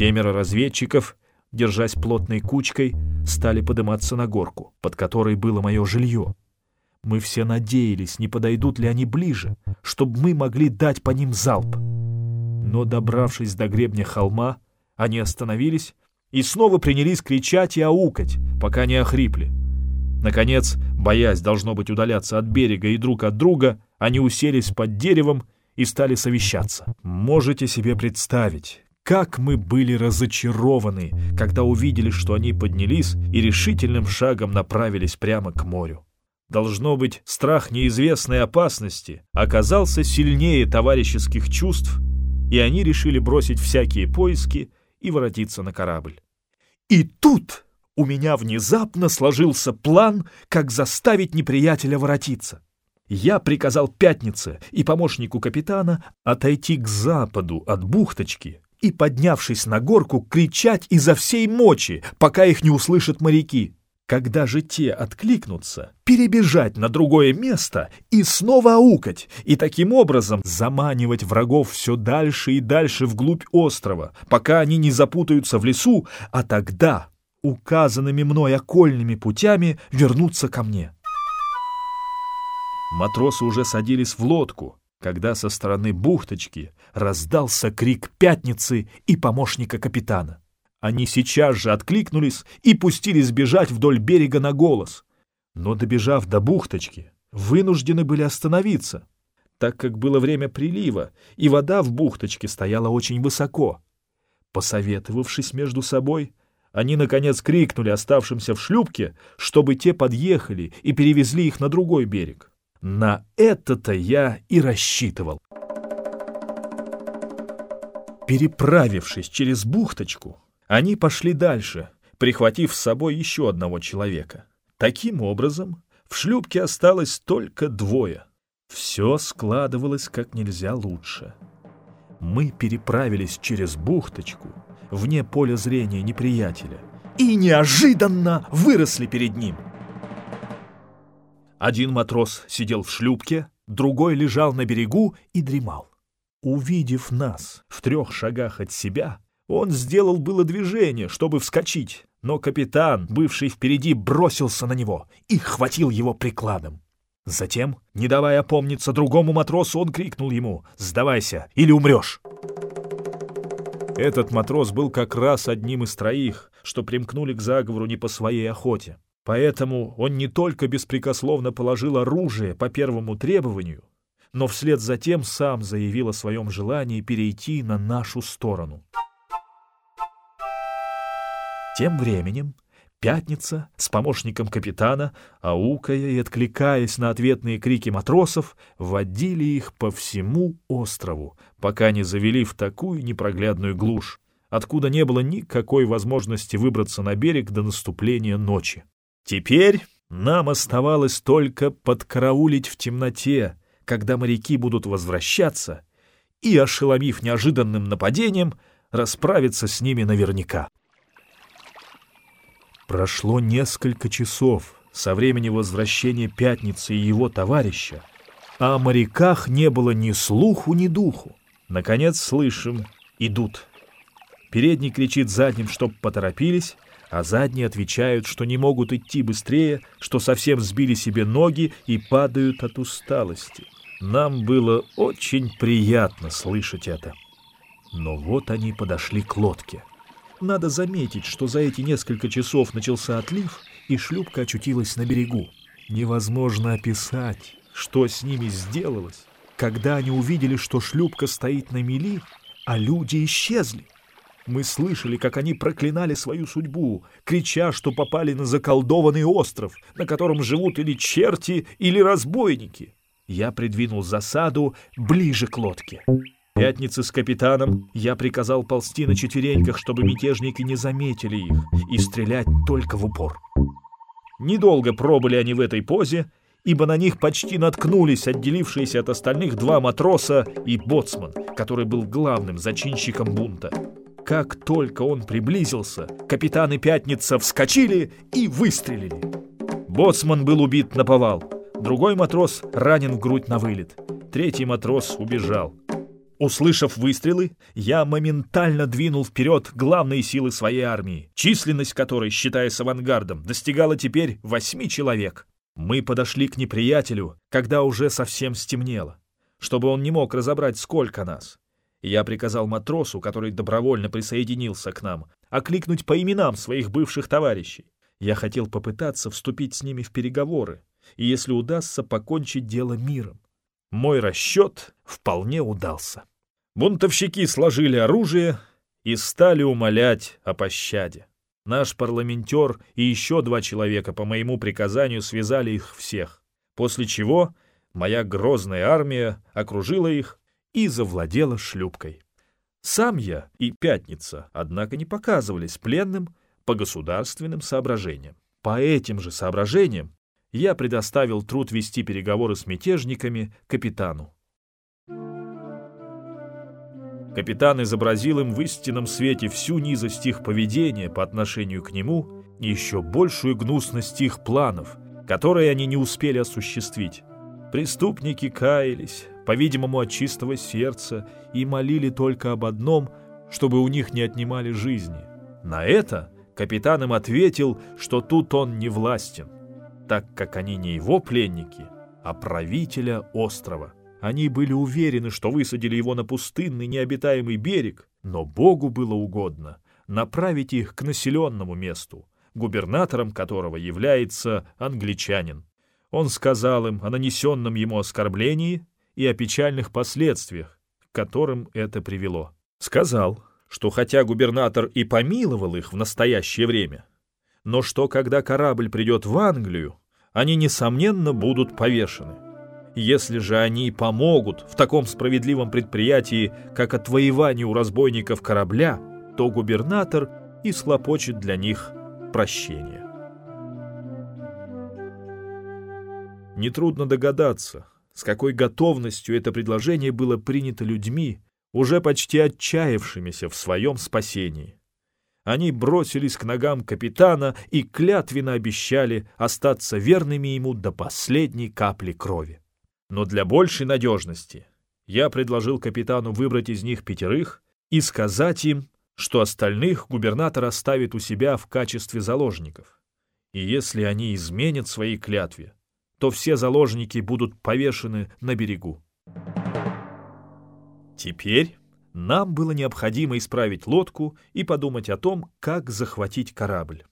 Семеро разведчиков, держась плотной кучкой, стали подниматься на горку, под которой было мое жилье. Мы все надеялись, не подойдут ли они ближе, чтобы мы могли дать по ним залп. Но, добравшись до гребня холма, они остановились и снова принялись кричать и аукать, пока не охрипли. Наконец, боясь, должно быть, удаляться от берега и друг от друга, они уселись под деревом и стали совещаться. Можете себе представить, как мы были разочарованы, когда увидели, что они поднялись и решительным шагом направились прямо к морю. Должно быть, страх неизвестной опасности оказался сильнее товарищеских чувств, и они решили бросить всякие поиски и воротиться на корабль. И тут у меня внезапно сложился план, как заставить неприятеля воротиться. Я приказал Пятнице и помощнику капитана отойти к западу от бухточки и, поднявшись на горку, кричать изо всей мочи, пока их не услышат моряки. Когда же те откликнутся, перебежать на другое место и снова аукать, и таким образом заманивать врагов все дальше и дальше вглубь острова, пока они не запутаются в лесу, а тогда указанными мной окольными путями вернуться ко мне. Матросы уже садились в лодку, когда со стороны бухточки раздался крик пятницы и помощника капитана. Они сейчас же откликнулись и пустились бежать вдоль берега на голос. Но, добежав до бухточки, вынуждены были остановиться, так как было время прилива, и вода в бухточке стояла очень высоко. Посоветовавшись между собой, они, наконец, крикнули оставшимся в шлюпке, чтобы те подъехали и перевезли их на другой берег. На это-то я и рассчитывал. Переправившись через бухточку, они пошли дальше, прихватив с собой еще одного человека. Таким образом, в шлюпке осталось только двое. Все складывалось как нельзя лучше. Мы переправились через бухточку, вне поля зрения неприятеля, и неожиданно выросли перед ним. Один матрос сидел в шлюпке, другой лежал на берегу и дремал. Увидев нас в трех шагах от себя, он сделал было движение, чтобы вскочить, но капитан, бывший впереди, бросился на него и хватил его прикладом. Затем, не давая опомниться другому матросу, он крикнул ему «Сдавайся, или умрешь!». Этот матрос был как раз одним из троих, что примкнули к заговору не по своей охоте. Поэтому он не только беспрекословно положил оружие по первому требованию, но вслед за тем сам заявил о своем желании перейти на нашу сторону. Тем временем Пятница с помощником капитана, аукая и откликаясь на ответные крики матросов, водили их по всему острову, пока не завели в такую непроглядную глушь, откуда не было никакой возможности выбраться на берег до наступления ночи. Теперь нам оставалось только подкараулить в темноте, когда моряки будут возвращаться, и, ошеломив неожиданным нападением, расправиться с ними наверняка. Прошло несколько часов со времени возвращения Пятницы и его товарища, а о моряках не было ни слуху, ни духу. Наконец слышим «идут». Передний кричит задним, чтоб поторопились, а задние отвечают, что не могут идти быстрее, что совсем сбили себе ноги и падают от усталости. Нам было очень приятно слышать это. Но вот они подошли к лодке. Надо заметить, что за эти несколько часов начался отлив, и шлюпка очутилась на берегу. Невозможно описать, что с ними сделалось, когда они увидели, что шлюпка стоит на мели, а люди исчезли. Мы слышали, как они проклинали свою судьбу, крича, что попали на заколдованный остров, на котором живут или черти, или разбойники. Я придвинул засаду ближе к лодке пятницы с капитаном я приказал ползти на четвереньках, чтобы мятежники не заметили их, и стрелять только в упор. Недолго пробыли они в этой позе, ибо на них почти наткнулись отделившиеся от остальных два матроса и боцман, который был главным зачинщиком бунта. Как только он приблизился, капитаны Пятница вскочили и выстрелили. Боцман был убит на повал, другой матрос ранен в грудь на вылет, третий матрос убежал. Услышав выстрелы, я моментально двинул вперед главные силы своей армии, численность которой, считаясь авангардом, достигала теперь восьми человек. Мы подошли к неприятелю, когда уже совсем стемнело, чтобы он не мог разобрать, сколько нас. Я приказал матросу, который добровольно присоединился к нам, окликнуть по именам своих бывших товарищей. Я хотел попытаться вступить с ними в переговоры, и если удастся, покончить дело миром. Мой расчет вполне удался. Бунтовщики сложили оружие и стали умолять о пощаде. Наш парламентер и еще два человека по моему приказанию связали их всех, после чего моя грозная армия окружила их и завладела шлюпкой. Сам я и Пятница, однако, не показывались пленным по государственным соображениям. По этим же соображениям я предоставил труд вести переговоры с мятежниками капитану. Капитан изобразил им в истинном свете всю низость их поведения по отношению к нему и еще большую гнусность их планов, которые они не успели осуществить. Преступники каялись, по-видимому, от чистого сердца, и молили только об одном, чтобы у них не отнимали жизни. На это капитан им ответил, что тут он не властен, так как они не его пленники, а правителя острова. Они были уверены, что высадили его на пустынный необитаемый берег, но Богу было угодно направить их к населенному месту, губернатором которого является англичанин. Он сказал им о нанесенном ему оскорблении и о печальных последствиях, к которым это привело. Сказал, что хотя губернатор и помиловал их в настоящее время, но что когда корабль придет в Англию, они, несомненно, будут повешены. Если же они помогут в таком справедливом предприятии, как отвоевание у разбойников корабля, то губернатор и схлопочет для них прощение. Нетрудно догадаться, с какой готовностью это предложение было принято людьми, уже почти отчаявшимися в своем спасении. Они бросились к ногам капитана и клятвенно обещали остаться верными ему до последней капли крови. Но для большей надежности я предложил капитану выбрать из них пятерых и сказать им, что остальных губернатор оставит у себя в качестве заложников. И если они изменят свои клятве, то все заложники будут повешены на берегу. Теперь нам было необходимо исправить лодку и подумать о том, как захватить корабль.